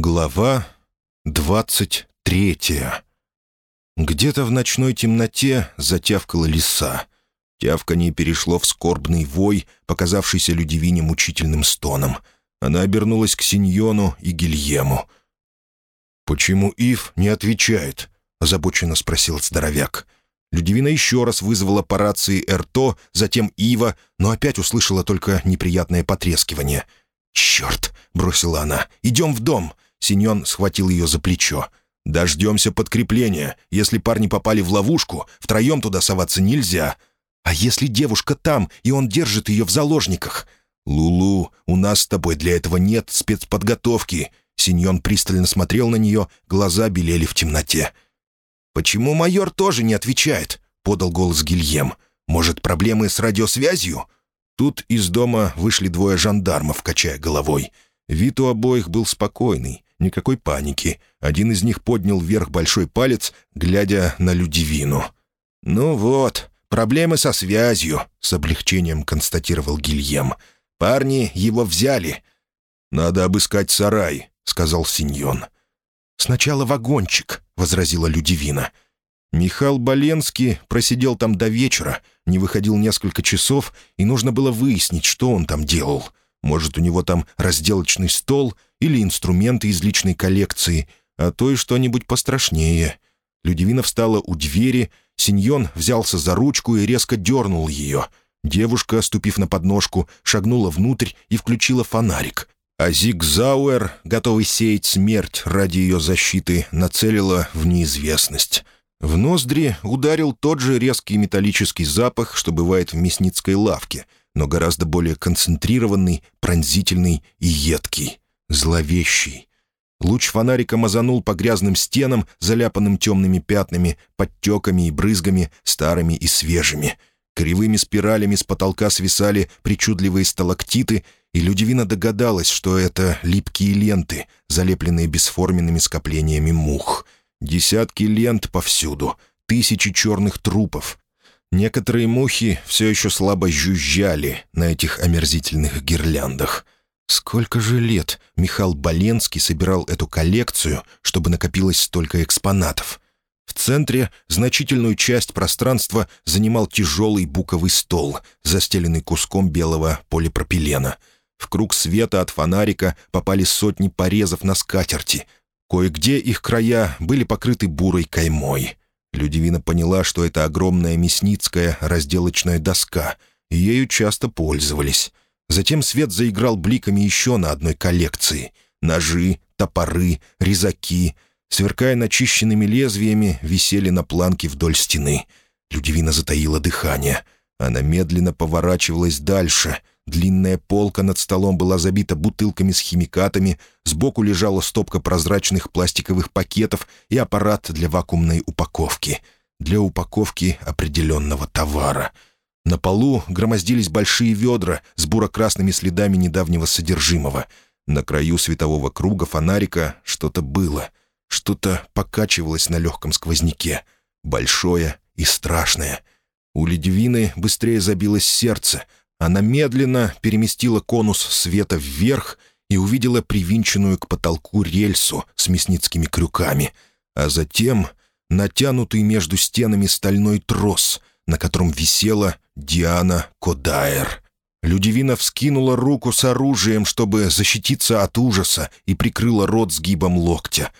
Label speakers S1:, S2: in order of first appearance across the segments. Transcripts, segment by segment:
S1: Глава двадцать третья. Где-то в ночной темноте затявкала лиса. Тявканье перешло в скорбный вой, показавшийся Людивине мучительным стоном. Она обернулась к Синьону и Гильему. «Почему Ив не отвечает?» — озабоченно спросил здоровяк. Людивина еще раз вызвала по рации Эрто, затем Ива, но опять услышала только неприятное потрескивание. «Черт!» — бросила она. «Идем в дом!» Синьон схватил ее за плечо. «Дождемся подкрепления. Если парни попали в ловушку, втроем туда соваться нельзя. А если девушка там, и он держит ее в заложниках?» «Лулу, у нас с тобой для этого нет спецподготовки». Синьон пристально смотрел на нее, глаза белели в темноте. «Почему майор тоже не отвечает?» — подал голос Гильем. «Может, проблемы с радиосвязью?» Тут из дома вышли двое жандармов, качая головой. Вид у обоих был спокойный никакой паники. Один из них поднял вверх большой палец, глядя на Людивину. «Ну вот, проблемы со связью», — с облегчением констатировал Гильем. «Парни его взяли». «Надо обыскать сарай», — сказал Синьон. «Сначала вагончик», — возразила Людивина. Михаил Боленский просидел там до вечера, не выходил несколько часов, и нужно было выяснить, что он там делал. Может, у него там разделочный стол или инструменты из личной коллекции, а то и что-нибудь пострашнее. Людивина встала у двери, Синьон взялся за ручку и резко дернул ее. Девушка, ступив на подножку, шагнула внутрь и включила фонарик. А Зигзауэр, готовый сеять смерть ради ее защиты, нацелила в неизвестность. В ноздри ударил тот же резкий металлический запах, что бывает в мясницкой лавке — но гораздо более концентрированный, пронзительный и едкий, зловещий. Луч фонарика мазанул по грязным стенам, заляпанным темными пятнами, подтеками и брызгами, старыми и свежими. Кривыми спиралями с потолка свисали причудливые сталактиты, и Людивина догадалась, что это липкие ленты, залепленные бесформенными скоплениями мух. Десятки лент повсюду, тысячи черных трупов, Некоторые мухи все еще слабо жужжали на этих омерзительных гирляндах. Сколько же лет Михаил Боленский собирал эту коллекцию, чтобы накопилось столько экспонатов? В центре значительную часть пространства занимал тяжелый буковый стол, застеленный куском белого полипропилена. В круг света от фонарика попали сотни порезов на скатерти. Кое-где их края были покрыты бурой каймой. Людивина поняла, что это огромная мясницкая разделочная доска, и ею часто пользовались. Затем свет заиграл бликами еще на одной коллекции. Ножи, топоры, резаки, сверкая начищенными лезвиями, висели на планке вдоль стены. Людивина затаила дыхание. Она медленно поворачивалась дальше — Длинная полка над столом была забита бутылками с химикатами, сбоку лежала стопка прозрачных пластиковых пакетов и аппарат для вакуумной упаковки. Для упаковки определенного товара. На полу громоздились большие ведра с буро-красными следами недавнего содержимого. На краю светового круга фонарика что-то было. Что-то покачивалось на легком сквозняке. Большое и страшное. У Ледивины быстрее забилось сердце — она медленно переместила конус света вверх и увидела привинченную к потолку рельсу с мясницкими крюками, а затем натянутый между стенами стальной трос, на котором висела Диана Кодаер. Людивина вскинула руку с оружием, чтобы защититься от ужаса, и прикрыла рот сгибом локтя.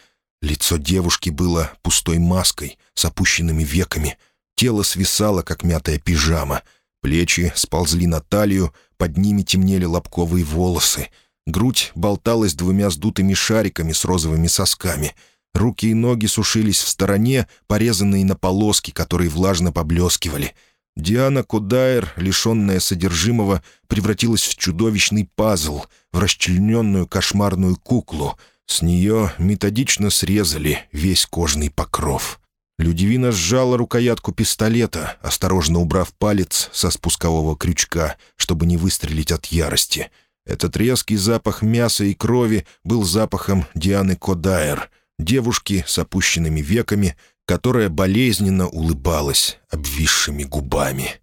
S1: Лицо девушки было пустой маской, с опущенными веками. Тело свисало, как мятая пижама — Плечи сползли на талию, под ними темнели лобковые волосы. Грудь болталась двумя сдутыми шариками с розовыми сосками. Руки и ноги сушились в стороне, порезанные на полоски, которые влажно поблескивали. Диана Кудайер, лишенная содержимого, превратилась в чудовищный пазл, в расчлененную кошмарную куклу. С нее методично срезали весь кожный покров. Людивина сжала рукоятку пистолета, осторожно убрав палец со спускового крючка, чтобы не выстрелить от ярости. Этот резкий запах мяса и крови был запахом Дианы Кодайер, девушки с опущенными веками, которая болезненно улыбалась обвисшими губами.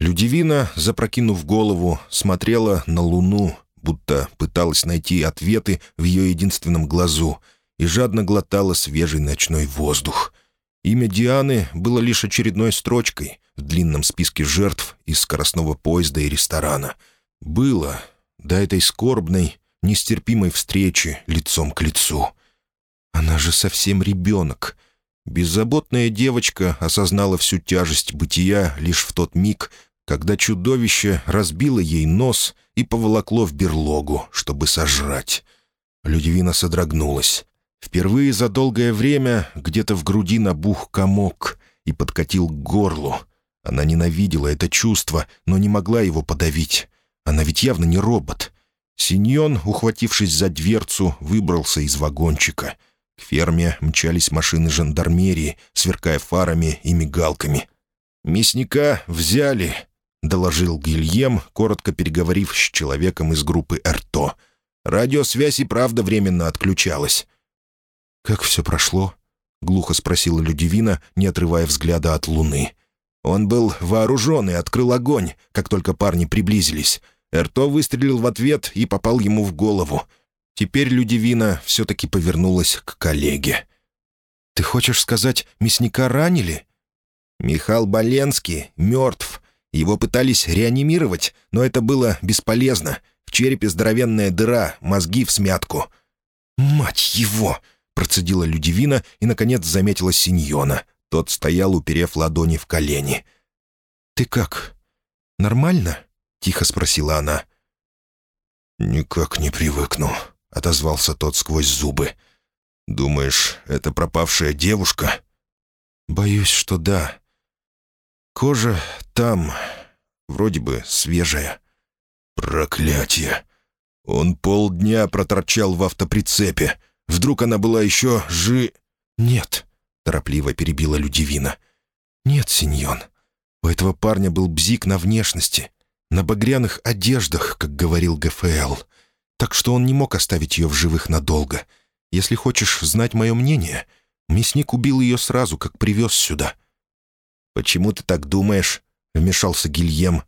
S1: Людивина, запрокинув голову, смотрела на луну, будто пыталась найти ответы в ее единственном глазу, и жадно глотала свежий ночной воздух. Имя Дианы было лишь очередной строчкой в длинном списке жертв из скоростного поезда и ресторана. Было до этой скорбной, нестерпимой встречи лицом к лицу. Она же совсем ребенок. Беззаботная девочка осознала всю тяжесть бытия лишь в тот миг, когда чудовище разбило ей нос и поволокло в берлогу, чтобы сожрать. Людивина содрогнулась. Впервые за долгое время где-то в груди набух комок и подкатил к горлу. Она ненавидела это чувство, но не могла его подавить. Она ведь явно не робот. Синьон, ухватившись за дверцу, выбрался из вагончика. К ферме мчались машины жандармерии, сверкая фарами и мигалками. «Мясника взяли», — доложил Гильем, коротко переговорив с человеком из группы «Эрто». Радиосвязь и правда временно отключалась. «Как все прошло?» — глухо спросила Людивина, не отрывая взгляда от луны. Он был вооружен и открыл огонь, как только парни приблизились. Эрто выстрелил в ответ и попал ему в голову. Теперь Людивина все-таки повернулась к коллеге. «Ты хочешь сказать, мясника ранили?» «Михал Боленский мертв. Его пытались реанимировать, но это было бесполезно. В черепе здоровенная дыра, мозги в смятку». «Мать его!» — процедила Людивина и, наконец, заметила Синьона. Тот стоял, уперев ладони в колени. «Ты как? Нормально?» — тихо спросила она. «Никак не привыкну», — отозвался тот сквозь зубы. «Думаешь, это пропавшая девушка?» «Боюсь, что да. Кожа там, вроде бы свежая». «Проклятие! Он полдня проторчал в автоприцепе. Вдруг она была еще жи...» «Нет», — торопливо перебила Людивина. «Нет, Синьон. У этого парня был бзик на внешности, на багряных одеждах, как говорил ГФЛ. Так что он не мог оставить ее в живых надолго. Если хочешь знать мое мнение, мясник убил ее сразу, как привез сюда». «Почему ты так думаешь?» — вмешался Гильем.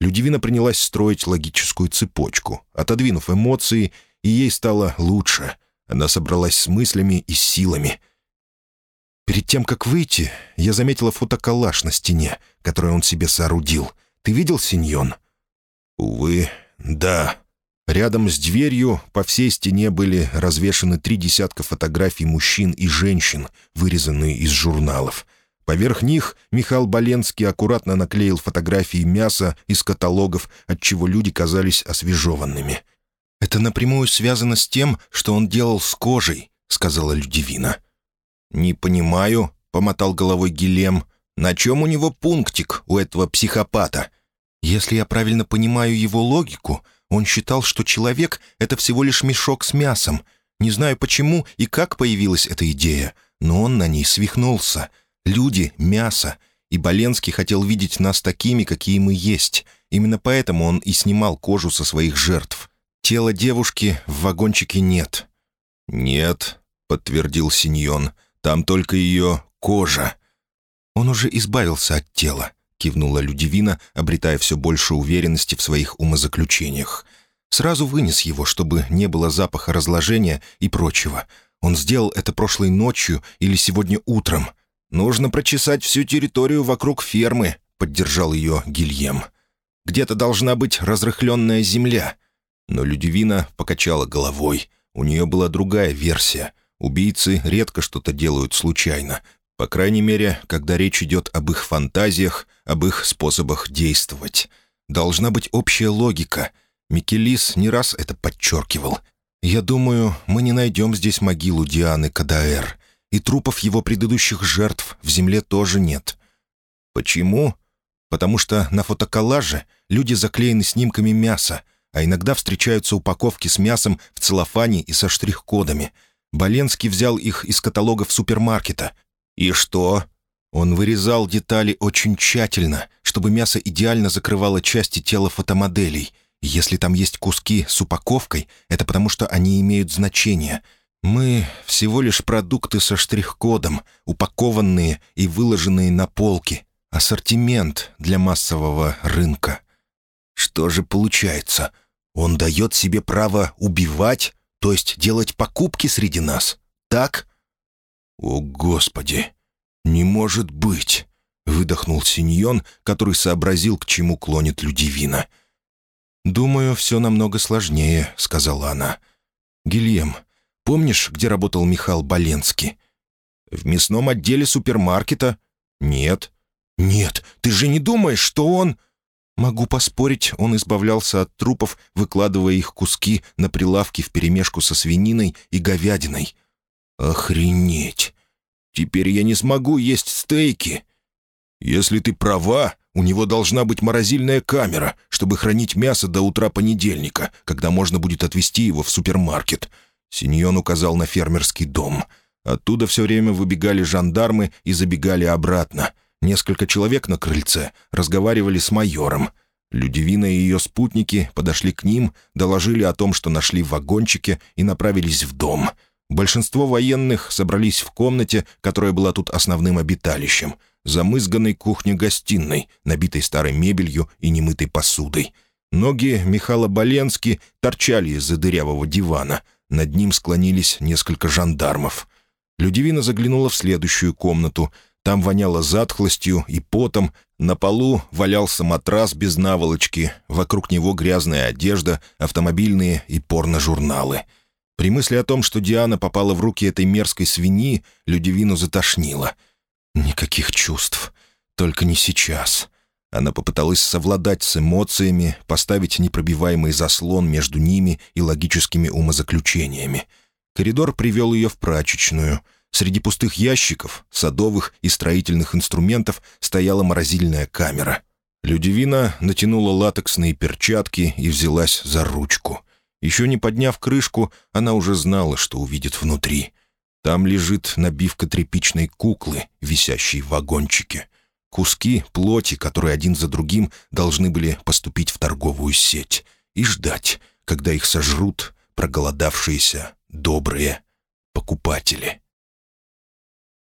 S1: Людивина принялась строить логическую цепочку. Отодвинув эмоции, и ей стало лучше. Она собралась с мыслями и силами. «Перед тем, как выйти, я заметила фотоколлаж на стене, который он себе соорудил. Ты видел, Синьон?» «Увы, да». Рядом с дверью по всей стене были развешаны три десятка фотографий мужчин и женщин, вырезанные из журналов. Поверх них Михаил Боленский аккуратно наклеил фотографии мяса из каталогов, отчего люди казались освежеванными. «Это напрямую связано с тем, что он делал с кожей», — сказала Людивина. «Не понимаю», — помотал головой Гилем. «На чем у него пунктик, у этого психопата?» «Если я правильно понимаю его логику, он считал, что человек — это всего лишь мешок с мясом. Не знаю почему и как появилась эта идея, но он на ней свихнулся. Люди — мясо, и Боленский хотел видеть нас такими, какие мы есть. Именно поэтому он и снимал кожу со своих жертв. Тела девушки в вагончике нет». «Нет», — подтвердил Синьон, — «там только ее кожа». «Он уже избавился от тела», — кивнула Людивина, обретая все больше уверенности в своих умозаключениях. «Сразу вынес его, чтобы не было запаха разложения и прочего. Он сделал это прошлой ночью или сегодня утром. Нужно прочесать всю территорию вокруг фермы», — поддержал ее Гильем. «Где-то должна быть разрыхленная земля. Но Людивина покачала головой. У нее была другая версия. Убийцы редко что-то делают случайно. По крайней мере, когда речь идет об их фантазиях, об их способах действовать. Должна быть общая логика. Микелис не раз это подчеркивал. «Я думаю, мы не найдем здесь могилу Дианы Кадаэр, и трупов его предыдущих жертв в земле тоже нет». «Почему?» «Потому что на фотоколлаже люди заклеены снимками мяса, а иногда встречаются упаковки с мясом в целлофане и со штрих-кодами. Боленский взял их из каталогов супермаркета. И что? Он вырезал детали очень тщательно, чтобы мясо идеально закрывало части тела фотомоделей. Если там есть куски с упаковкой, это потому что они имеют значение. Мы всего лишь продукты со штрих-кодом, упакованные и выложенные на полки. Ассортимент для массового рынка. Что же получается? Он дает себе право убивать, то есть делать покупки среди нас, так?» «О, Господи! Не может быть!» — выдохнул Синьон, который сообразил, к чему клонит Людивина. «Думаю, все намного сложнее», — сказала она. «Гильем, помнишь, где работал Михаил Боленский?» «В мясном отделе супермаркета?» «Нет». «Нет, ты же не думаешь, что он...» Могу поспорить, он избавлялся от трупов, выкладывая их куски на прилавки вперемешку со свининой и говядиной. «Охренеть! Теперь я не смогу есть стейки!» «Если ты права, у него должна быть морозильная камера, чтобы хранить мясо до утра понедельника, когда можно будет отвезти его в супермаркет». Синьон указал на фермерский дом. Оттуда все время выбегали жандармы и забегали обратно. Несколько человек на крыльце разговаривали с майором. Людивина и ее спутники подошли к ним, доложили о том, что нашли в вагончике и направились в дом — Большинство военных собрались в комнате, которая была тут основным обиталищем, замызганной кухне-гостиной, набитой старой мебелью и немытой посудой. Ноги Михала Боленски торчали из-за дырявого дивана. Над ним склонились несколько жандармов. Людивина заглянула в следующую комнату. Там воняло затхлостью и потом. На полу валялся матрас без наволочки. Вокруг него грязная одежда, автомобильные и порно-журналы — при мысли о том, что Диана попала в руки этой мерзкой свиньи, Людивину затошнило. Никаких чувств. Только не сейчас. Она попыталась совладать с эмоциями, поставить непробиваемый заслон между ними и логическими умозаключениями. Коридор привел ее в прачечную. Среди пустых ящиков, садовых и строительных инструментов стояла морозильная камера. Людивина натянула латексные перчатки и взялась за ручку. Еще не подняв крышку, она уже знала, что увидит внутри. Там лежит набивка тряпичной куклы, висящей в вагончике. Куски плоти, которые один за другим должны были поступить в торговую сеть и ждать, когда их сожрут проголодавшиеся добрые покупатели.